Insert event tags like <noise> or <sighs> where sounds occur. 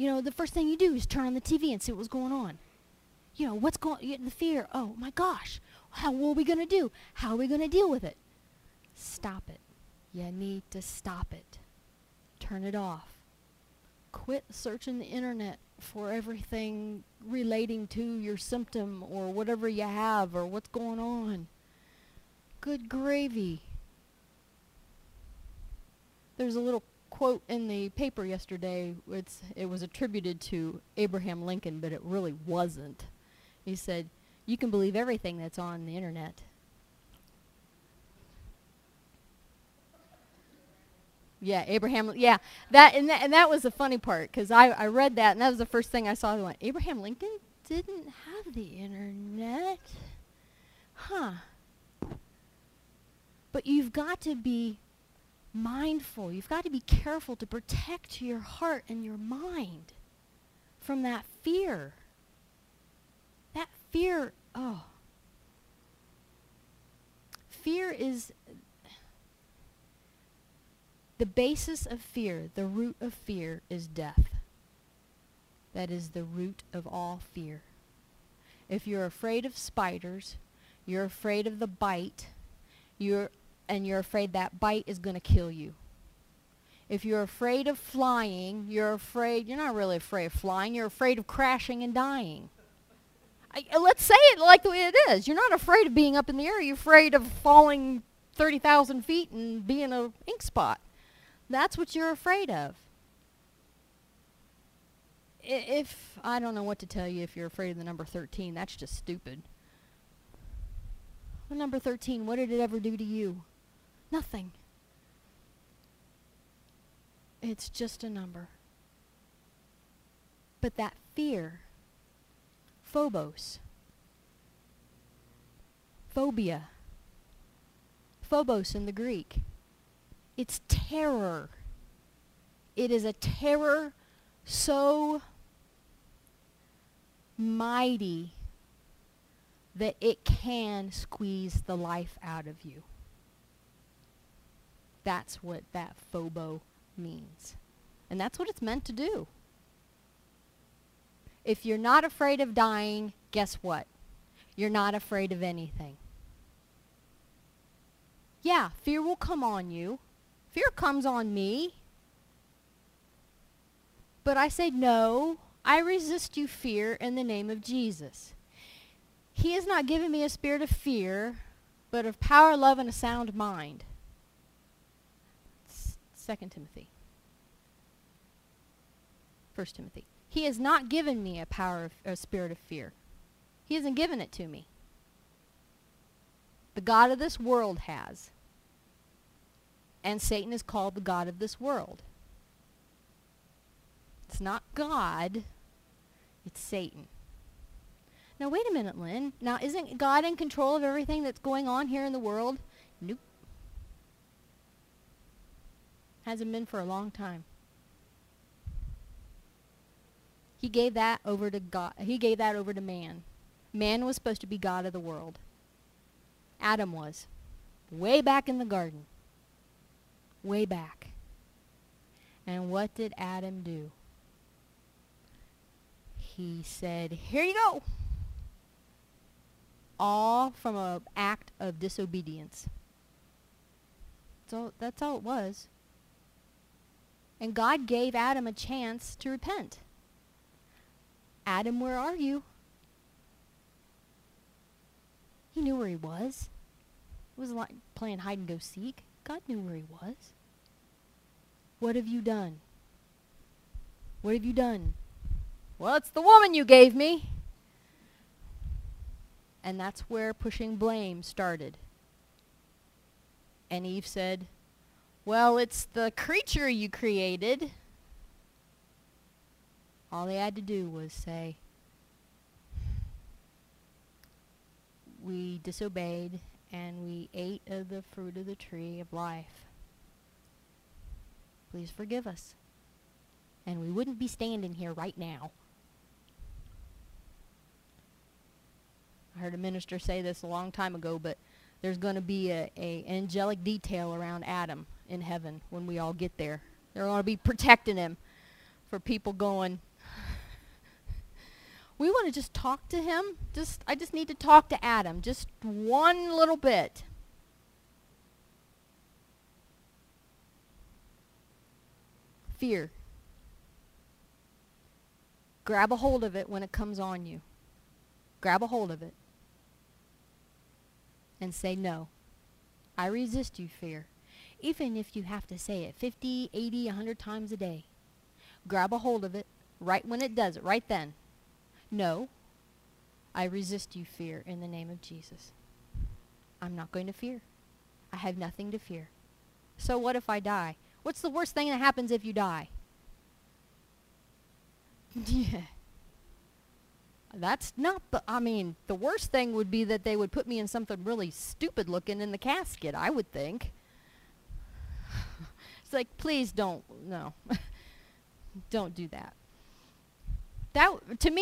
you know, the first thing you do is turn on the TV and see what's going on. You know, what's going, the fear, oh my gosh, how, what are we going to do? How are we going to deal with it? Stop it. You need to stop it. Turn it off. Quit searching the internet for everything relating to your symptom or whatever you have or what's going on. Good gravy. There's a little quote in the paper yesterday. It's, it was attributed to Abraham Lincoln, but it really wasn't. He said, you can believe everything that's on the internet. Yeah, Abraham. Yeah, that and that and that was the funny part because I I read that and that was the first thing I saw. I went, Abraham Lincoln didn't have the internet, huh? But you've got to be mindful. You've got to be careful to protect your heart and your mind from that fear. That fear, oh. Fear is the basis of fear, the root of fear is death. That is the root of all fear. If you're afraid of spiders, you're afraid of the bite, you're and you're afraid that bite is going to kill you. If you're afraid of flying, you're afraid, you're not really afraid of flying, you're afraid of crashing and dying. I, uh, let's say it like the way it is. You're not afraid of being up in the air, you're afraid of falling 30,000 feet and being a ink spot. That's what you're afraid of. If, I don't know what to tell you if you're afraid of the number 13, that's just stupid. Well, number 13, what did it ever do to you? Nothing. It's just a number. But that fear, phobos, phobia, phobos in the Greek, it's terror. It is a terror so mighty that it can squeeze the life out of you. That's what that phobo means. And that's what it's meant to do. If you're not afraid of dying, guess what? You're not afraid of anything. Yeah, fear will come on you. Fear comes on me. But I say, no, I resist you, fear, in the name of Jesus. He has not given me a spirit of fear, but of power, love, and a sound mind. Second Timothy. First Timothy. He has not given me a power of a spirit of fear. He hasn't given it to me. The God of this world has. And Satan is called the God of this world. It's not God, it's Satan. Now, wait a minute, Lynn. Now, isn't God in control of everything that's going on here in the world? Nope. Hasn't been for a long time. He gave that over to God. He gave that over to man. Man was supposed to be God of the world. Adam was. Way back in the garden way back. And what did Adam do? He said, here you go. All from an act of disobedience. So that's all it was. And God gave Adam a chance to repent. Adam, where are you? He knew where he was. It was like playing hide and go seek. God knew where he was. What have you done? What have you done? Well, it's the woman you gave me. And that's where pushing blame started. And Eve said, Well, it's the creature you created. All they had to do was say, We disobeyed and we ate of the fruit of the tree of life. Please forgive us. And we wouldn't be standing here right now. I heard a minister say this a long time ago, but there's going to be a, a angelic detail around Adam in heaven when we all get there. They're going to be protecting him for people going, <laughs> we want to just talk to him. Just I just need to talk to Adam just one little bit. Fear. Grab a hold of it when it comes on you. Grab a hold of it. And say no. I resist you, fear. Even if you have to say it 50, 80, 100 times a day. Grab a hold of it right when it does it, right then. No, I resist you, fear, in the name of Jesus. I'm not going to fear. I have nothing to fear. So what if I die? What's the worst thing that happens if you die? <laughs> yeah. That's not the, I mean, the worst thing would be that they would put me in something really stupid looking in the casket, I would think. <sighs> it's like, please don't, no. <laughs> don't do that. That, to me,